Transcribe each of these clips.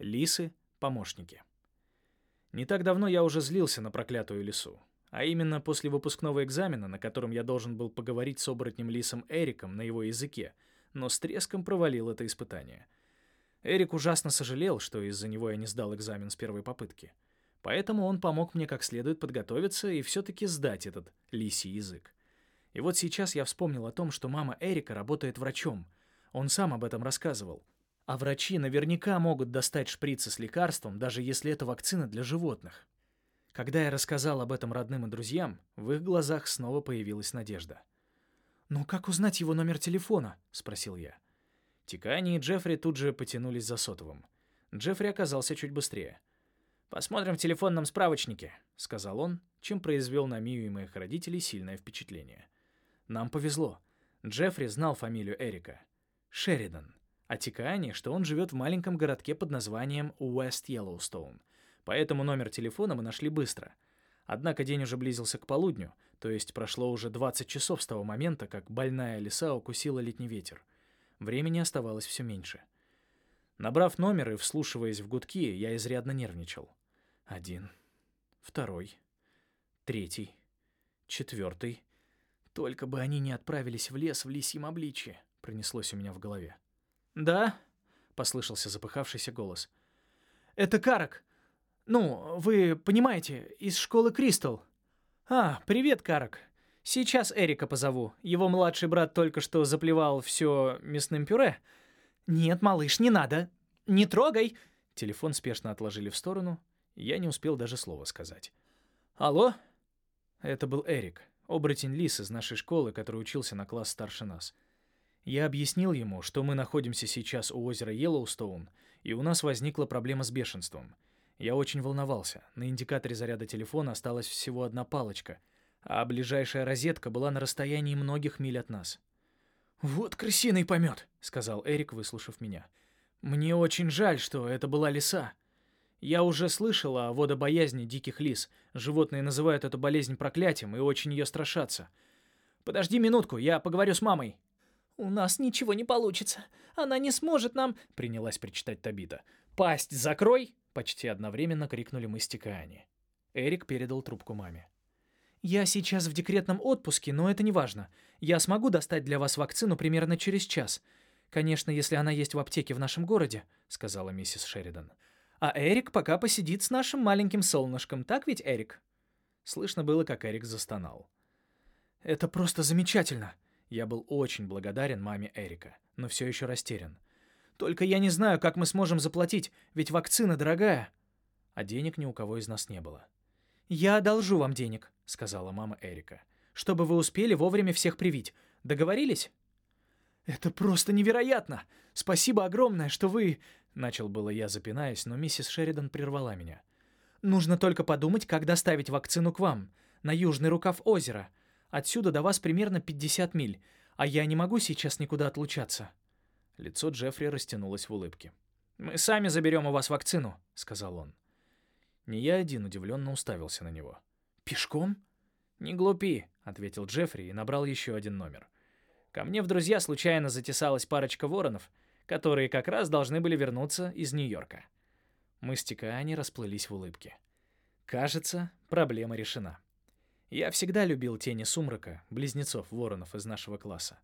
Лисы — помощники. Не так давно я уже злился на проклятую лису. А именно после выпускного экзамена, на котором я должен был поговорить с оборотнем Лисом Эриком на его языке, но с треском провалил это испытание. Эрик ужасно сожалел, что из-за него я не сдал экзамен с первой попытки. Поэтому он помог мне как следует подготовиться и все-таки сдать этот лисий язык. И вот сейчас я вспомнил о том, что мама Эрика работает врачом. Он сам об этом рассказывал. А врачи наверняка могут достать шприцы с лекарством, даже если это вакцина для животных. Когда я рассказал об этом родным и друзьям, в их глазах снова появилась надежда. «Но как узнать его номер телефона?» — спросил я. Тикани и Джеффри тут же потянулись за сотовым. Джеффри оказался чуть быстрее. «Посмотрим в телефонном справочнике», — сказал он, чем произвел на Мию и моих родителей сильное впечатление. Нам повезло. Джеффри знал фамилию Эрика. Шеридан. А Тикаани, что он живет в маленьком городке под названием Уэст Йеллоустоун. Поэтому номер телефона мы нашли быстро. Однако день уже близился к полудню, то есть прошло уже 20 часов с того момента, как больная лиса укусила летний ветер. Времени оставалось все меньше. Набрав номер и вслушиваясь в гудки, я изрядно нервничал. Один, второй, третий, четвертый. Только бы они не отправились в лес в лисьем обличье, пронеслось у меня в голове. «Да?» — послышался запыхавшийся голос. «Это Карак. Ну, вы понимаете, из школы Кристал». «А, привет, Карак. Сейчас Эрика позову. Его младший брат только что заплевал все мясным пюре». «Нет, малыш, не надо. Не трогай!» Телефон спешно отложили в сторону. Я не успел даже слова сказать. «Алло?» Это был Эрик оборотень Лис из нашей школы, который учился на класс старше нас. Я объяснил ему, что мы находимся сейчас у озера Йеллоустоун, и у нас возникла проблема с бешенством. Я очень волновался. На индикаторе заряда телефона осталась всего одна палочка, а ближайшая розетка была на расстоянии многих миль от нас. «Вот крысиный помет», — сказал Эрик, выслушав меня. «Мне очень жаль, что это была лиса. Я уже слышал о водобоязни диких лис. Животные называют эту болезнь проклятием и очень ее страшатся. Подожди минутку, я поговорю с мамой. У нас ничего не получится. Она не сможет нам, принялась причитать Табита. Пасть закрой, почти одновременно крикнули мы с Тикаани. Эрик передал трубку маме. «Я сейчас в декретном отпуске, но это не важно. Я смогу достать для вас вакцину примерно через час. Конечно, если она есть в аптеке в нашем городе», — сказала миссис Шеридан. А Эрик пока посидит с нашим маленьким солнышком, так ведь, Эрик?» Слышно было, как Эрик застонал. «Это просто замечательно!» Я был очень благодарен маме Эрика, но все еще растерян. «Только я не знаю, как мы сможем заплатить, ведь вакцина дорогая!» А денег ни у кого из нас не было. «Я одолжу вам денег», — сказала мама Эрика, «чтобы вы успели вовремя всех привить. Договорились?» «Это просто невероятно! Спасибо огромное, что вы...» Начал было я, запинаясь, но миссис Шеридан прервала меня. «Нужно только подумать, как доставить вакцину к вам, на южный рукав озера. Отсюда до вас примерно 50 миль, а я не могу сейчас никуда отлучаться». Лицо Джеффри растянулось в улыбке. «Мы сами заберем у вас вакцину», — сказал он. Не я один удивленно уставился на него. «Пешком?» «Не глупи», — ответил Джеффри и набрал еще один номер. Ко мне в друзья случайно затесалась парочка воронов, которые как раз должны были вернуться из Нью-Йорка. Мы с Тикаани расплылись в улыбке. Кажется, проблема решена. Я всегда любил тени сумрака, близнецов воронов из нашего класса.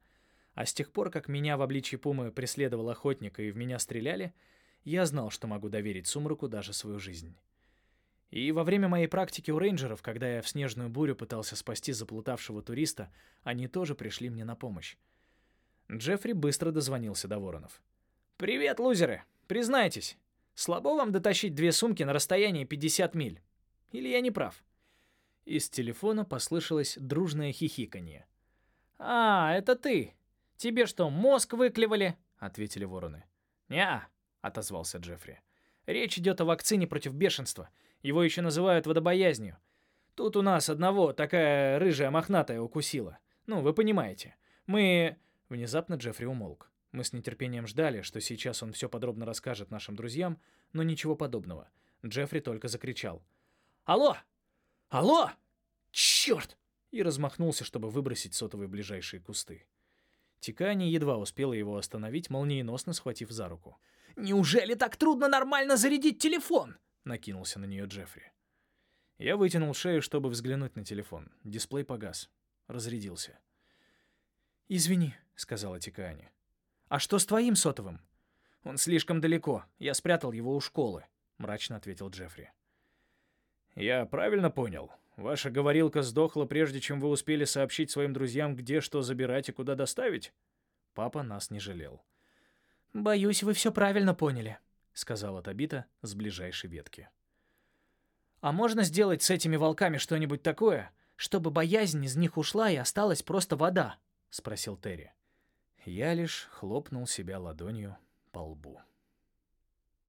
А с тех пор, как меня в обличье пумы преследовал охотник и в меня стреляли, я знал, что могу доверить сумраку даже свою жизнь. И во время моей практики у рейнджеров, когда я в снежную бурю пытался спасти заплутавшего туриста, они тоже пришли мне на помощь. Джеффри быстро дозвонился до воронов. «Привет, лузеры! Признайтесь, слабо вам дотащить две сумки на расстоянии 50 миль? Или я не прав?» Из телефона послышалось дружное хихиканье. «А, это ты! Тебе что, мозг выклевали?» — ответили вороны. «Не-а», отозвался Джеффри. «Речь идет о вакцине против бешенства. Его еще называют водобоязнью. Тут у нас одного такая рыжая мохнатая укусила. Ну, вы понимаете. Мы...» Внезапно Джеффри умолк. Мы с нетерпением ждали, что сейчас он все подробно расскажет нашим друзьям, но ничего подобного. Джеффри только закричал. «Алло! Алло! Черт!» и размахнулся, чтобы выбросить сотовые ближайшие кусты. Тикани едва успела его остановить, молниеносно схватив за руку. «Неужели так трудно нормально зарядить телефон?» — накинулся на нее Джеффри. Я вытянул шею, чтобы взглянуть на телефон. Дисплей погас. Разрядился. «Извини», — сказала Тикаани. «А что с твоим сотовым?» «Он слишком далеко. Я спрятал его у школы», — мрачно ответил Джеффри. «Я правильно понял? Ваша говорилка сдохла, прежде чем вы успели сообщить своим друзьям, где что забирать и куда доставить?» Папа нас не жалел. «Боюсь, вы все правильно поняли», — сказала Табита с ближайшей ветки. «А можно сделать с этими волками что-нибудь такое, чтобы боязнь из них ушла и осталась просто вода?» — спросил Терри. Я лишь хлопнул себя ладонью по лбу.